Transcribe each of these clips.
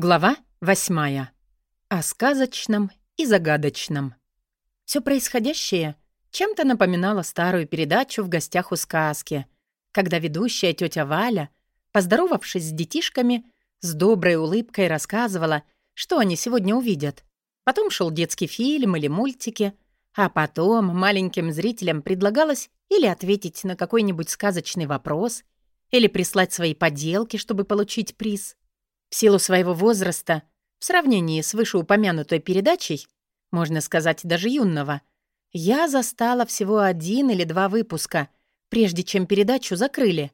Глава восьмая. О сказочном и загадочном. Все происходящее чем-то напоминало старую передачу «В гостях у сказки», когда ведущая тетя Валя, поздоровавшись с детишками, с доброй улыбкой рассказывала, что они сегодня увидят. Потом шел детский фильм или мультики, а потом маленьким зрителям предлагалось или ответить на какой-нибудь сказочный вопрос, или прислать свои поделки, чтобы получить приз. В силу своего возраста, в сравнении с вышеупомянутой передачей, можно сказать, даже юного, я застала всего один или два выпуска, прежде чем передачу закрыли.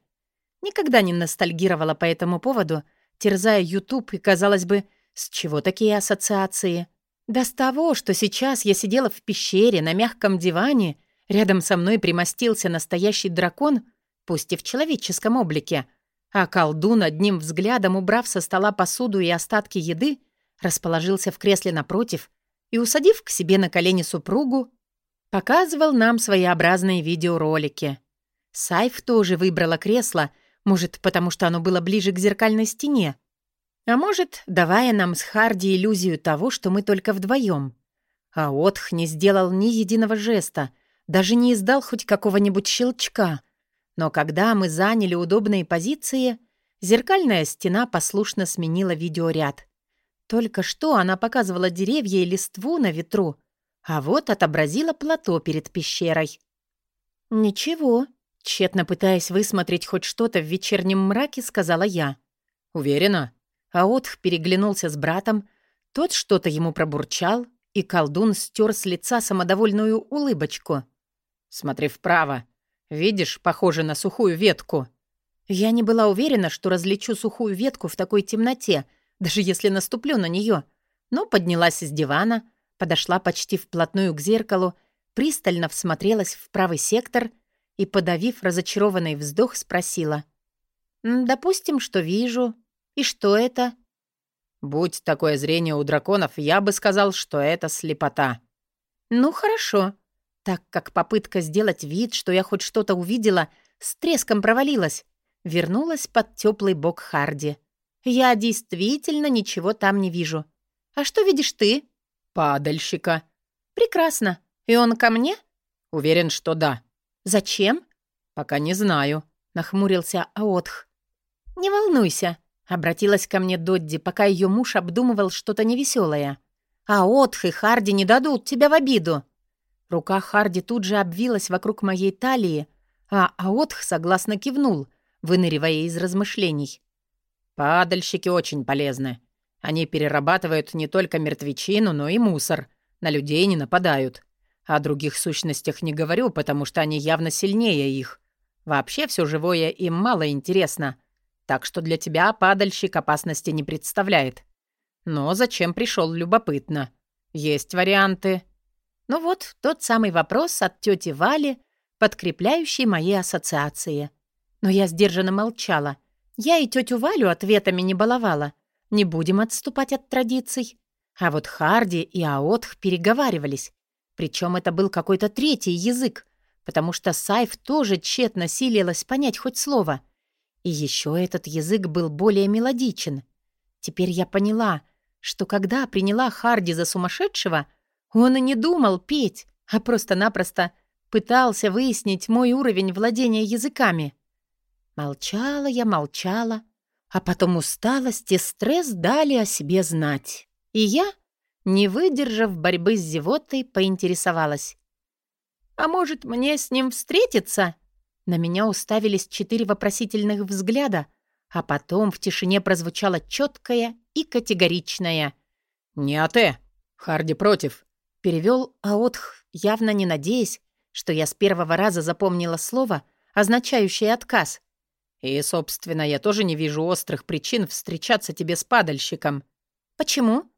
Никогда не ностальгировала по этому поводу, терзая YouTube и, казалось бы, с чего такие ассоциации? Да с того, что сейчас я сидела в пещере на мягком диване, рядом со мной примостился настоящий дракон, пусть и в человеческом облике, а колдун, одним взглядом убрав со стола посуду и остатки еды, расположился в кресле напротив и, усадив к себе на колени супругу, показывал нам своеобразные видеоролики. Сайф тоже выбрала кресло, может, потому что оно было ближе к зеркальной стене, а может, давая нам с Харди иллюзию того, что мы только вдвоем. А Отх не сделал ни единого жеста, даже не издал хоть какого-нибудь щелчка — но когда мы заняли удобные позиции, зеркальная стена послушно сменила видеоряд. Только что она показывала деревья и листву на ветру, а вот отобразила плато перед пещерой. «Ничего», — тщетно пытаясь высмотреть хоть что-то в вечернем мраке, сказала я. «Уверена?» А Отх переглянулся с братом, тот что-то ему пробурчал, и колдун стер с лица самодовольную улыбочку. «Смотри вправо», Видишь, похоже на сухую ветку». Я не была уверена, что различу сухую ветку в такой темноте, даже если наступлю на нее, но поднялась из дивана, подошла почти вплотную к зеркалу, пристально всмотрелась в правый сектор и, подавив разочарованный вздох, спросила. «Допустим, что вижу. И что это?» «Будь такое зрение у драконов, я бы сказал, что это слепота». «Ну, хорошо так как попытка сделать вид, что я хоть что-то увидела, с треском провалилась. Вернулась под теплый бок Харди. Я действительно ничего там не вижу. А что видишь ты? Падальщика. Прекрасно. И он ко мне? Уверен, что да. Зачем? Пока не знаю, нахмурился Аотх. Не волнуйся, обратилась ко мне Додди, пока ее муж обдумывал что-то невеселое. Аотх и Харди не дадут тебя в обиду. Рука Харди тут же обвилась вокруг моей талии, а Аотх согласно кивнул, выныривая из размышлений. «Падальщики очень полезны. Они перерабатывают не только мертвечину, но и мусор. На людей не нападают. О других сущностях не говорю, потому что они явно сильнее их. Вообще все живое им мало интересно. Так что для тебя падальщик опасности не представляет. Но зачем пришел любопытно? Есть варианты». Ну вот, тот самый вопрос от тети Вали, подкрепляющий мои ассоциации. Но я сдержанно молчала. Я и тетю Валю ответами не баловала. Не будем отступать от традиций. А вот Харди и Аотх переговаривались. Причем это был какой-то третий язык, потому что Сайф тоже тщетно силилась понять хоть слово. И еще этот язык был более мелодичен. Теперь я поняла, что когда приняла Харди за сумасшедшего — он и не думал петь, а просто-напросто пытался выяснить мой уровень владения языками. Молчала я, молчала, а потом усталость и стресс дали о себе знать. И я, не выдержав борьбы с зевотой, поинтересовалась. «А может, мне с ним встретиться?» На меня уставились четыре вопросительных взгляда, а потом в тишине прозвучало четкое и категоричное. «Не а ты. Харди против. Перевел Аотх, явно не надеясь, что я с первого раза запомнила слово, означающее отказ. «И, собственно, я тоже не вижу острых причин встречаться тебе с падальщиком». «Почему?»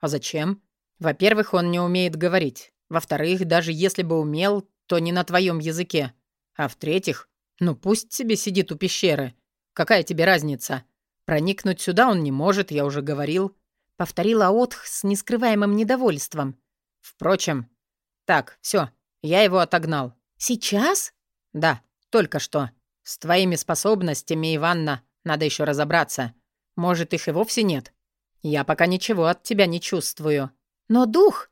«А зачем?» «Во-первых, он не умеет говорить. Во-вторых, даже если бы умел, то не на твоем языке. А в-третьих, ну пусть себе сидит у пещеры. Какая тебе разница? Проникнуть сюда он не может, я уже говорил». Повторила Отх с нескрываемым недовольством. Впрочем... Так, все, я его отогнал. Сейчас? Да, только что. С твоими способностями, Иванна, надо еще разобраться. Может, их и вовсе нет. «Я пока ничего от тебя не чувствую». «Но дух...»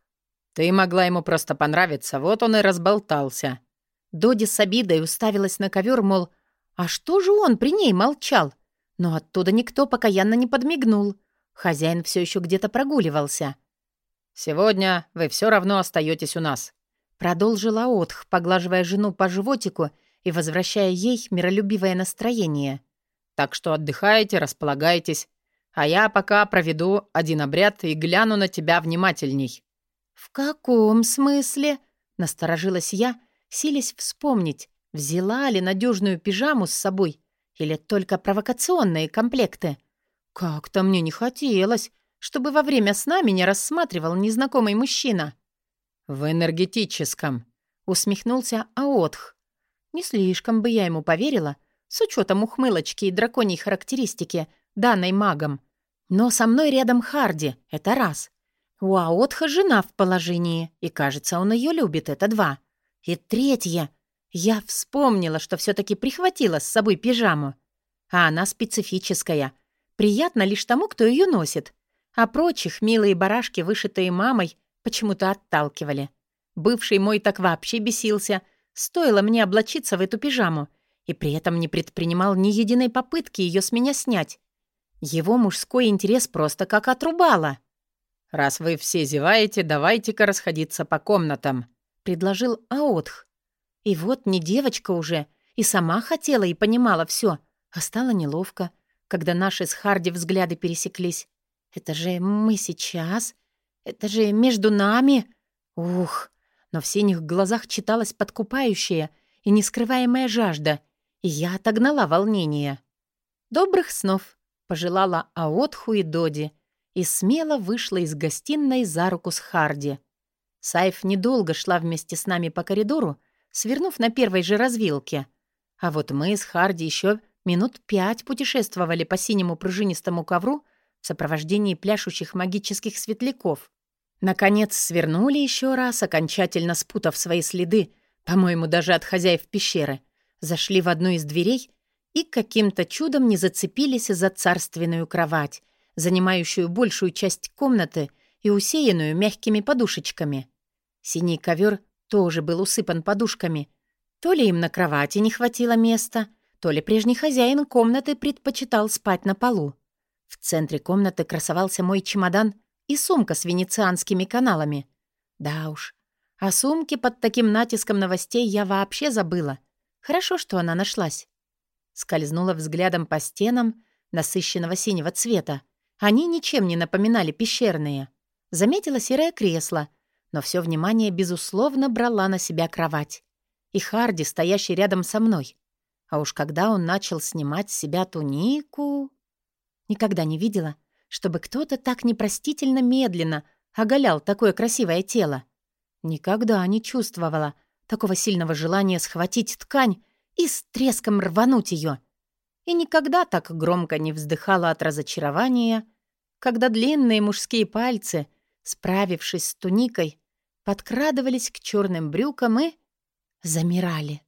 «Ты могла ему просто понравиться, вот он и разболтался». Доди с обидой уставилась на ковер, мол, а что же он при ней молчал? Но оттуда никто покаянно не подмигнул. Хозяин все еще где-то прогуливался. «Сегодня вы все равно остаетесь у нас», — продолжила Отх, поглаживая жену по животику и возвращая ей миролюбивое настроение. «Так что отдыхайте, располагайтесь, а я пока проведу один обряд и гляну на тебя внимательней». «В каком смысле?» — насторожилась я, силясь вспомнить, взяла ли надежную пижаму с собой или только провокационные комплекты. Как-то мне не хотелось, чтобы во время сна меня рассматривал незнакомый мужчина. «В энергетическом», — усмехнулся Аотх. Не слишком бы я ему поверила, с учетом ухмылочки и драконьей характеристики, данной магом. Но со мной рядом Харди, это раз. У Аотха жена в положении, и, кажется, он ее любит, это два. И третье. Я вспомнила, что все таки прихватила с собой пижаму. А она специфическая. Приятно лишь тому, кто ее носит. А прочих милые барашки, вышитые мамой, почему-то отталкивали. Бывший мой так вообще бесился — Стоило мне облачиться в эту пижаму, и при этом не предпринимал ни единой попытки ее с меня снять. Его мужской интерес просто как отрубало. «Раз вы все зеваете, давайте-ка расходиться по комнатам», — предложил Аотх. И вот не девочка уже, и сама хотела и понимала все, а стало неловко, когда наши с Харди взгляды пересеклись. «Это же мы сейчас? Это же между нами? Ух!» но в синих глазах читалась подкупающая и нескрываемая жажда, и я отогнала волнение. «Добрых снов!» — пожелала Аотху и Доди, и смело вышла из гостиной за руку с Харди. Сайф недолго шла вместе с нами по коридору, свернув на первой же развилке. А вот мы с Харди еще минут пять путешествовали по синему пружинистому ковру в сопровождении пляшущих магических светляков. Наконец свернули еще раз, окончательно спутав свои следы, по-моему, даже от хозяев пещеры, зашли в одну из дверей и каким-то чудом не зацепились за царственную кровать, занимающую большую часть комнаты и усеянную мягкими подушечками. Синий ковер тоже был усыпан подушками. То ли им на кровати не хватило места, то ли прежний хозяин комнаты предпочитал спать на полу. В центре комнаты красовался мой чемодан и сумка с венецианскими каналами. Да уж, о сумке под таким натиском новостей я вообще забыла. Хорошо, что она нашлась. Скользнула взглядом по стенам насыщенного синего цвета. Они ничем не напоминали пещерные. Заметила серое кресло, но все внимание, безусловно, брала на себя кровать. И Харди, стоящий рядом со мной. А уж когда он начал снимать с себя тунику... Никогда не видела, чтобы кто-то так непростительно медленно оголял такое красивое тело. Никогда не чувствовала такого сильного желания схватить ткань и с треском рвануть ее. И никогда так громко не вздыхала от разочарования, когда длинные мужские пальцы, справившись с туникой, подкрадывались к черным брюкам и замирали.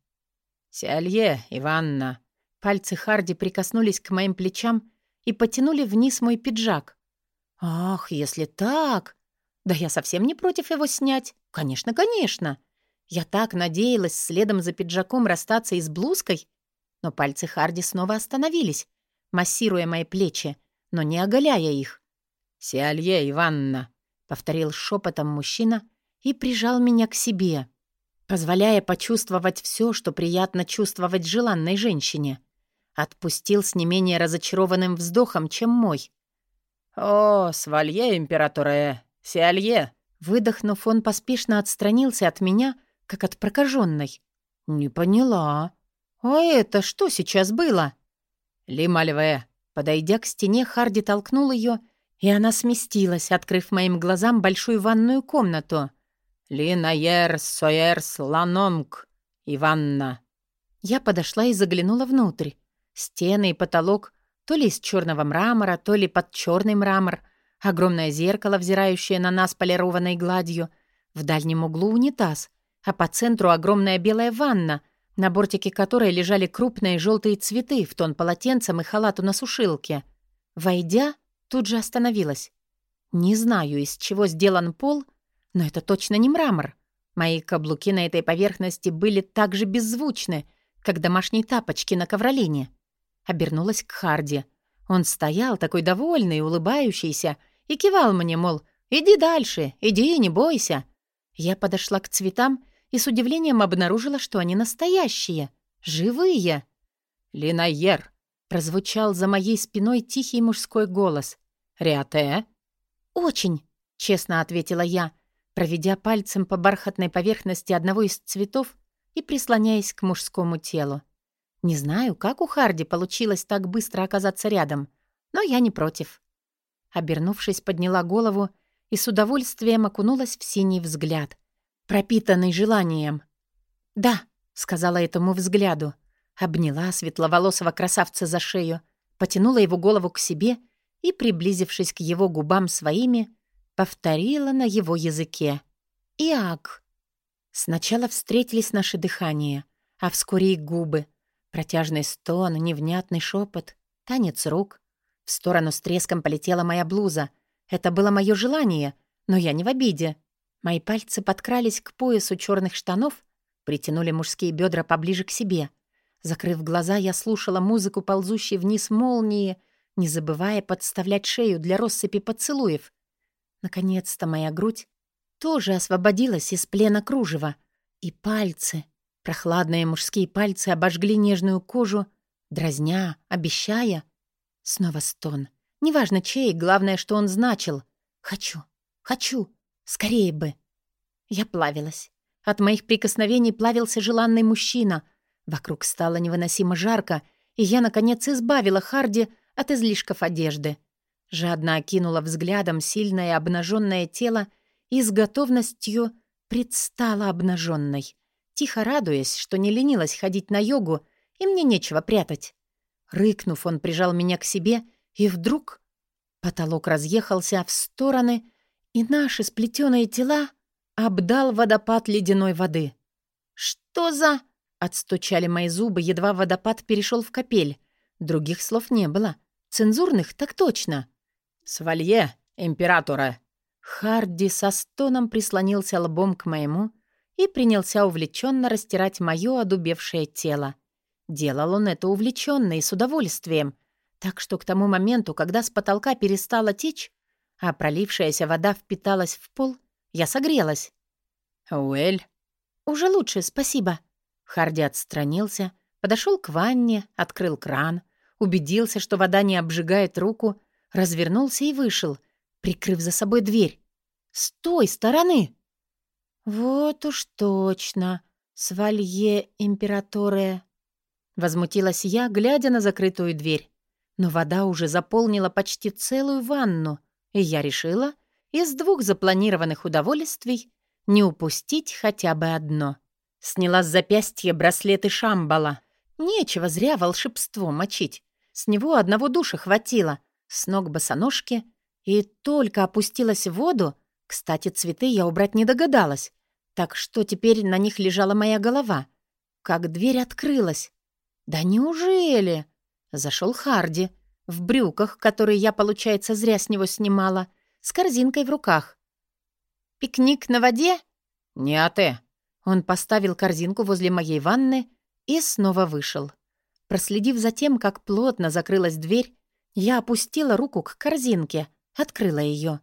«Сиалье, Иванна!» Пальцы Харди прикоснулись к моим плечам и потянули вниз мой пиджак. «Ах, если так! Да я совсем не против его снять. Конечно, конечно. Я так надеялась следом за пиджаком расстаться и с блузкой. Но пальцы Харди снова остановились, массируя мои плечи, но не оголяя их. «Сиалье Иванна», — повторил шепотом мужчина и прижал меня к себе, позволяя почувствовать все, что приятно чувствовать желанной женщине. Отпустил с не менее разочарованным вздохом, чем мой. «О, свалье, императоре, сиалье!» Выдохнув, он поспешно отстранился от меня, как от прокаженной. «Не поняла. А это что сейчас было?» «Лимальве!» Подойдя к стене, Харди толкнул ее, и она сместилась, открыв моим глазам большую ванную комнату. «Линаер соерс ланонг, Иванна!» Я подошла и заглянула внутрь. Стены и потолок то ли из черного мрамора, то ли под черный мрамор, огромное зеркало, взирающее на нас полированной гладью, в дальнем углу унитаз, а по центру огромная белая ванна, на бортике которой лежали крупные желтые цветы в тон полотенцем и халату на сушилке. Войдя, тут же остановилась. Не знаю, из чего сделан пол, но это точно не мрамор. Мои каблуки на этой поверхности были так же беззвучны, как домашние тапочки на ковролине. Обернулась к Харди. Он стоял такой довольный, улыбающийся, и кивал мне, мол, «Иди дальше, иди, не бойся». Я подошла к цветам и с удивлением обнаружила, что они настоящие, живые. «Линаер!» — прозвучал за моей спиной тихий мужской голос. «Риате?» «Очень», — честно ответила я, проведя пальцем по бархатной поверхности одного из цветов и прислоняясь к мужскому телу. Не знаю, как у Харди получилось так быстро оказаться рядом, но я не против. Обернувшись, подняла голову и с удовольствием окунулась в синий взгляд, пропитанный желанием. «Да», — сказала этому взгляду, обняла светловолосого красавца за шею, потянула его голову к себе и, приблизившись к его губам своими, повторила на его языке. «Иак». Сначала встретились наши дыхания, а вскоре и губы. Протяжный стон, невнятный шепот, танец рук. В сторону с треском полетела моя блуза. Это было мое желание, но я не в обиде. Мои пальцы подкрались к поясу черных штанов, притянули мужские бедра поближе к себе. Закрыв глаза, я слушала музыку, ползущей вниз молнии, не забывая подставлять шею для россыпи поцелуев. Наконец-то моя грудь тоже освободилась из плена кружева. И пальцы, прохладные мужские пальцы обожгли нежную кожу, дразня, обещая. Снова стон. Неважно чей, главное, что он значил. «Хочу, хочу, скорее бы». Я плавилась. От моих прикосновений плавился желанный мужчина. Вокруг стало невыносимо жарко, и я, наконец, избавила Харди от излишков одежды. Жадно окинула взглядом сильное обнаженное тело и с готовностью предстала обнаженной, тихо радуясь, что не ленилась ходить на йогу, и мне нечего прятать. Рыкнув, он прижал меня к себе, и вдруг потолок разъехался в стороны, и наши сплетенные тела обдал водопад ледяной воды. «Что за...» — отстучали мои зубы, едва водопад перешел в капель. Других слов не было. Цензурных так точно. «Свалье, императора!» Харди со стоном прислонился лбом к моему и принялся увлеченно растирать мое одубевшее тело. Делал он это увлеченно и с удовольствием, так что к тому моменту, когда с потолка перестала течь, а пролившаяся вода впиталась в пол, я согрелась. «Уэль?» «Уже лучше, спасибо». Харди отстранился, подошел к ванне, открыл кран, убедился, что вода не обжигает руку, развернулся и вышел, прикрыв за собой дверь. «С той стороны!» «Вот уж точно, свалье императоре!» Возмутилась я, глядя на закрытую дверь. Но вода уже заполнила почти целую ванну, и я решила из двух запланированных удовольствий не упустить хотя бы одно. Сняла с запястья браслеты Шамбала. Нечего зря волшебство мочить. С него одного душа хватило, с ног босоножки, и только опустилась в воду, кстати, цветы я убрать не догадалась, так что теперь на них лежала моя голова. Как дверь открылась. Да неужели? Зашел Харди, в брюках, которые я, получается, зря с него снимала, с корзинкой в руках. «Пикник на воде?» «Не а ты». Он поставил корзинку возле моей ванны и снова вышел. Проследив за тем, как плотно закрылась дверь, я опустила руку к корзинке, открыла ее.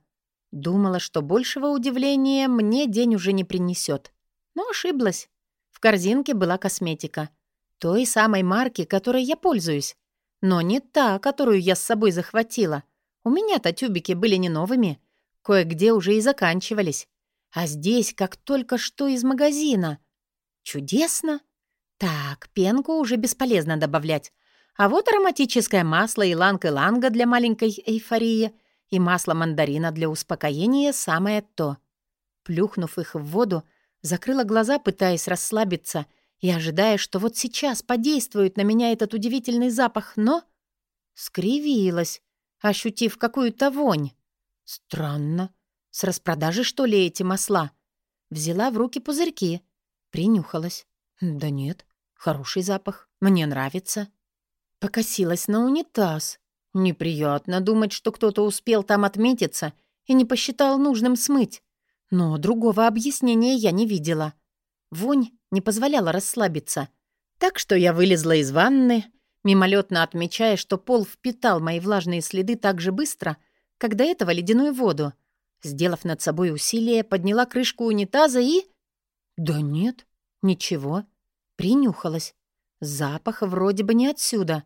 Думала, что большего удивления мне день уже не принесет. Но ошиблась. В корзинке была косметика. Той самой марки, которой я пользуюсь. Но не та, которую я с собой захватила. У меня-то тюбики были не новыми. Кое-где уже и заканчивались. А здесь как только что из магазина. Чудесно. Так, пенку уже бесполезно добавлять. А вот ароматическое масло иланг-иланга для маленькой эйфории и масло мандарина для успокоения самое то. Плюхнув их в воду, закрыла глаза, пытаясь расслабиться и ожидая, что вот сейчас подействует на меня этот удивительный запах, но... Скривилась, ощутив какую-то вонь. Странно. С распродажи, что ли, эти масла? Взяла в руки пузырьки. Принюхалась. Да нет, хороший запах. Мне нравится. Покосилась на унитаз. Неприятно думать, что кто-то успел там отметиться и не посчитал нужным смыть. Но другого объяснения я не видела. Вонь не позволяла расслабиться. Так что я вылезла из ванны, мимолетно отмечая, что пол впитал мои влажные следы так же быстро, как до этого ледяную воду. Сделав над собой усилие, подняла крышку унитаза и... Да нет, ничего. Принюхалась. Запах вроде бы не отсюда.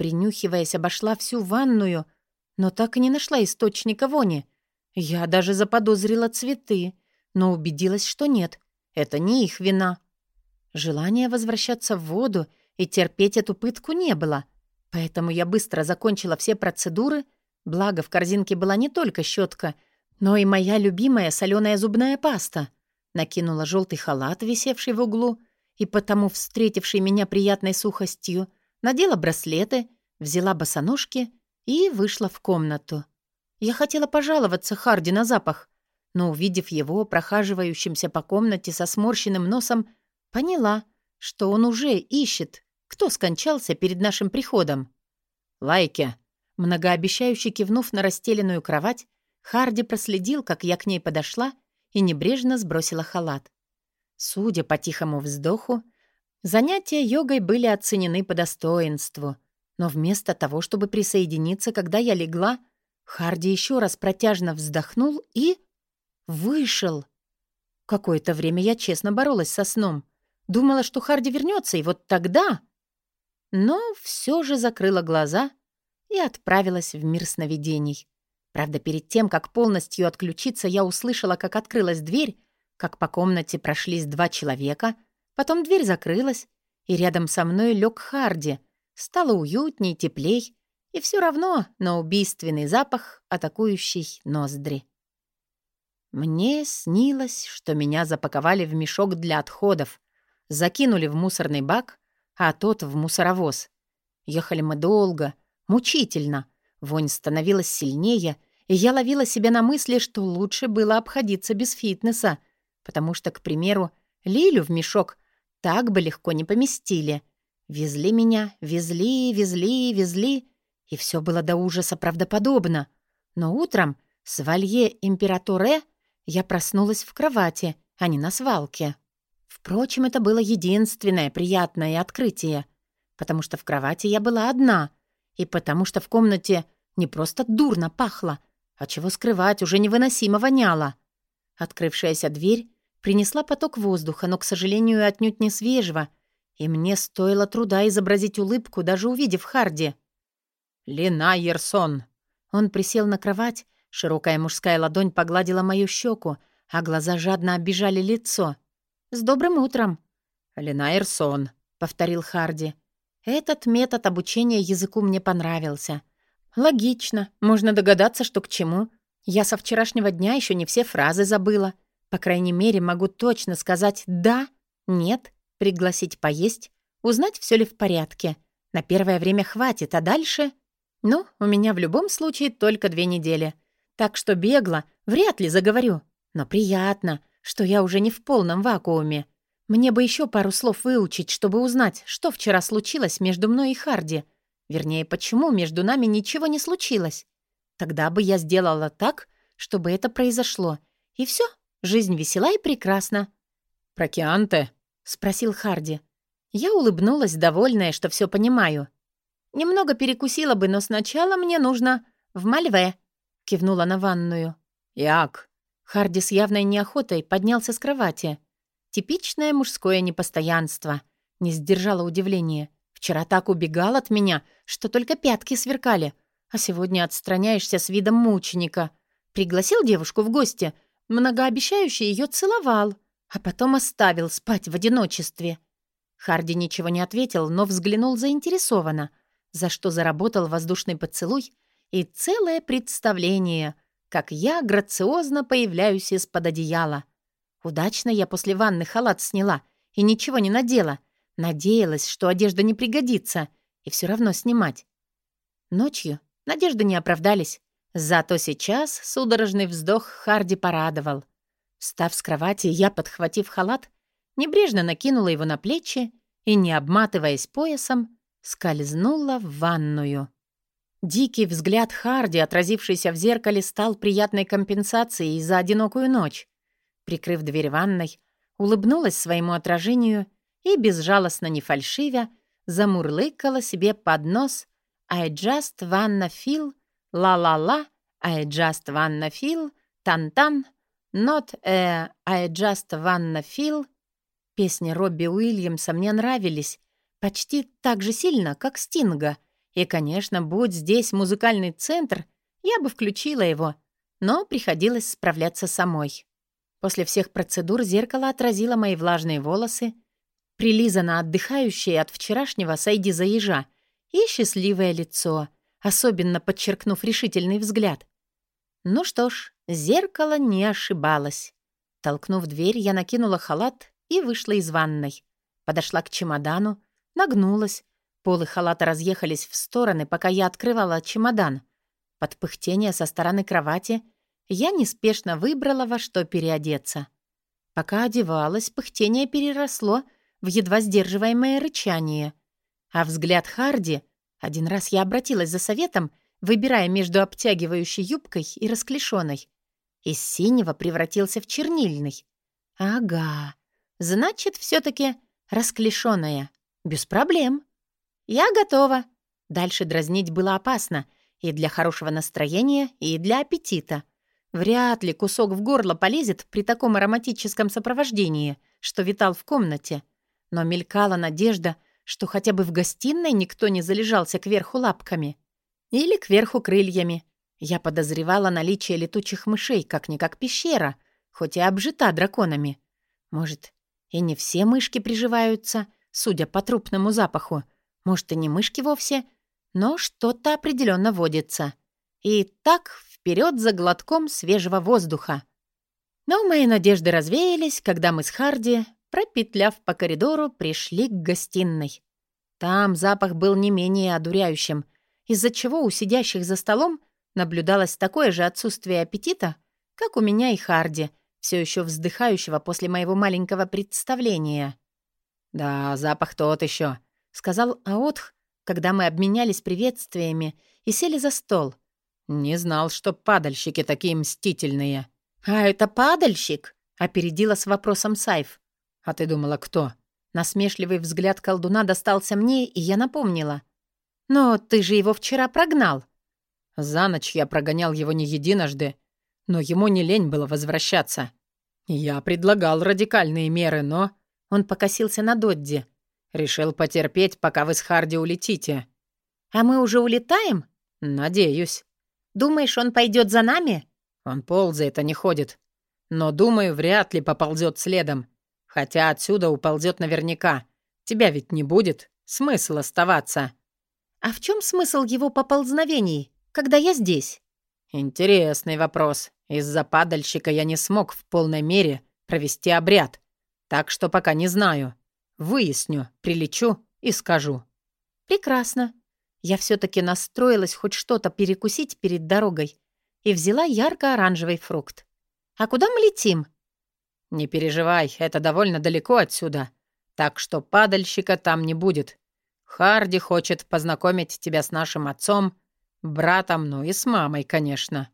Принюхиваясь, обошла всю ванную, но так и не нашла источника вони. Я даже заподозрила цветы, но убедилась, что нет. Это не их вина. Желания возвращаться в воду и терпеть эту пытку не было. Поэтому я быстро закончила все процедуры, благо в корзинке была не только щетка, но и моя любимая соленая зубная паста. Накинула желтый халат, висевший в углу, и потому встретивший меня приятной сухостью, надела браслеты, взяла босоножки и вышла в комнату. Я хотела пожаловаться Харди на запах, но, увидев его, прохаживающимся по комнате со сморщенным носом, поняла, что он уже ищет кто скончался перед нашим приходом? Лайке. Многообещающе кивнув на расстеленную кровать, Харди проследил, как я к ней подошла и небрежно сбросила халат. Судя по тихому вздоху, занятия йогой были оценены по достоинству, но вместо того, чтобы присоединиться, когда я легла, Харди еще раз протяжно вздохнул и... вышел. Какое-то время я честно боролась со сном. Думала, что Харди вернется, и вот тогда но все же закрыла глаза и отправилась в мир сновидений. Правда, перед тем, как полностью отключиться, я услышала, как открылась дверь, как по комнате прошлись два человека, потом дверь закрылась, и рядом со мной лег Харди. Стало уютней, теплей, и все равно на убийственный запах, атакующий ноздри. Мне снилось, что меня запаковали в мешок для отходов, закинули в мусорный бак а тот в мусоровоз. Ехали мы долго, мучительно. Вонь становилась сильнее, и я ловила себя на мысли, что лучше было обходиться без фитнеса, потому что, к примеру, Лилю в мешок так бы легко не поместили. Везли меня, везли, везли, везли, и все было до ужаса правдоподобно. Но утром с Валье Императоре я проснулась в кровати, а не на свалке. Впрочем, это было единственное приятное открытие, потому что в кровати я была одна, и потому что в комнате не просто дурно пахло, а чего скрывать, уже невыносимо воняло. Открывшаяся дверь принесла поток воздуха, но, к сожалению, отнюдь не свежего, и мне стоило труда изобразить улыбку, даже увидев Харди. «Лина Ерсон!» Он присел на кровать, широкая мужская ладонь погладила мою щеку, а глаза жадно обижали лицо — «С добрым утром!» «Лина Эрсон», — повторил Харди. «Этот метод обучения языку мне понравился. Логично. Можно догадаться, что к чему. Я со вчерашнего дня еще не все фразы забыла. По крайней мере, могу точно сказать «да», «нет», пригласить поесть, узнать, все ли в порядке. На первое время хватит, а дальше... Ну, у меня в любом случае только две недели. Так что бегло, вряд ли заговорю. Но приятно что я уже не в полном вакууме. Мне бы еще пару слов выучить, чтобы узнать, что вчера случилось между мной и Харди. Вернее, почему между нами ничего не случилось. Тогда бы я сделала так, чтобы это произошло. И все, жизнь весела и прекрасна. «Прокеанте?» — спросил Харди. Я улыбнулась, довольная, что все понимаю. «Немного перекусила бы, но сначала мне нужно в Мальве», — кивнула на ванную. «Як?» Харди с явной неохотой поднялся с кровати. Типичное мужское непостоянство. Не сдержало удивления. Вчера так убегал от меня, что только пятки сверкали. А сегодня отстраняешься с видом мученика. Пригласил девушку в гости, многообещающе ее целовал, а потом оставил спать в одиночестве. Харди ничего не ответил, но взглянул заинтересованно, за что заработал воздушный поцелуй и целое представление — как я грациозно появляюсь из-под одеяла. Удачно я после ванны халат сняла и ничего не надела. Надеялась, что одежда не пригодится, и все равно снимать. Ночью надежды не оправдались. Зато сейчас судорожный вздох Харди порадовал. Встав с кровати, я, подхватив халат, небрежно накинула его на плечи и, не обматываясь поясом, скользнула в ванную. Дикий взгляд Харди, отразившийся в зеркале, стал приятной компенсацией за одинокую ночь. Прикрыв дверь ванной, улыбнулась своему отражению и, безжалостно не фальшивя, замурлыкала себе под нос «I just wanna feel, la-la-la, I just wanna feel, тан-тан, not a I just wanna feel». Песни Робби Уильямса мне нравились почти так же сильно, как Стинга — и, конечно, будь здесь музыкальный центр, я бы включила его, но приходилось справляться самой. После всех процедур зеркало отразило мои влажные волосы, прилизано отдыхающее от вчерашнего «сойди за ежа» и счастливое лицо, особенно подчеркнув решительный взгляд. Ну что ж, зеркало не ошибалось. Толкнув дверь, я накинула халат и вышла из ванной. Подошла к чемодану, нагнулась, Полы халата разъехались в стороны, пока я открывала чемодан. Под пыхтение со стороны кровати я неспешно выбрала, во что переодеться. Пока одевалась, пыхтение переросло в едва сдерживаемое рычание. А взгляд Харди... Один раз я обратилась за советом, выбирая между обтягивающей юбкой и расклешенной. Из синего превратился в чернильный. Ага, значит, все таки расклешенная. Без проблем. «Я готова». Дальше дразнить было опасно и для хорошего настроения, и для аппетита. Вряд ли кусок в горло полезет при таком ароматическом сопровождении, что витал в комнате. Но мелькала надежда, что хотя бы в гостиной никто не залежался кверху лапками. Или кверху крыльями. Я подозревала наличие летучих мышей, как-никак пещера, хоть и обжита драконами. Может, и не все мышки приживаются, судя по трупному запаху, может, и не мышки вовсе, но что-то определенно водится. И так вперед за глотком свежего воздуха. Но мои надежды развеялись, когда мы с Харди, пропетляв по коридору, пришли к гостиной. Там запах был не менее одуряющим, из-за чего у сидящих за столом наблюдалось такое же отсутствие аппетита, как у меня и Харди, все еще вздыхающего после моего маленького представления. «Да, запах тот еще», — сказал Аотх, когда мы обменялись приветствиями и сели за стол. «Не знал, что падальщики такие мстительные». «А это падальщик?» — опередила с вопросом Сайф. «А ты думала, кто?» Насмешливый взгляд колдуна достался мне, и я напомнила. «Но ты же его вчера прогнал». За ночь я прогонял его не единожды, но ему не лень было возвращаться. Я предлагал радикальные меры, но... Он покосился на Додди. Решил потерпеть, пока вы с Харди улетите». «А мы уже улетаем?» «Надеюсь». «Думаешь, он пойдет за нами?» «Он ползает, а не ходит. Но, думаю, вряд ли поползет следом. Хотя отсюда уползет наверняка. Тебя ведь не будет. Смысл оставаться». «А в чем смысл его поползновений, когда я здесь?» «Интересный вопрос. Из-за падальщика я не смог в полной мере провести обряд. Так что пока не знаю. Выясню, прилечу и скажу». «Прекрасно. Я все-таки настроилась хоть что-то перекусить перед дорогой и взяла ярко-оранжевый фрукт. А куда мы летим?» «Не переживай, это довольно далеко отсюда, так что падальщика там не будет. Харди хочет познакомить тебя с нашим отцом, братом, ну и с мамой, конечно».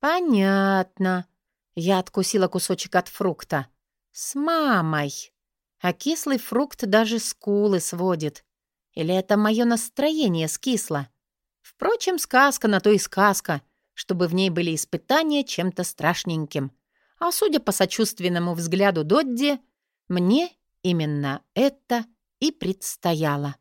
«Понятно». Я откусила кусочек от фрукта. «С мамой» а кислый фрукт даже скулы сводит. Или это мое настроение скисло? Впрочем, сказка на то и сказка, чтобы в ней были испытания чем-то страшненьким. А судя по сочувственному взгляду Додди, мне именно это и предстояло.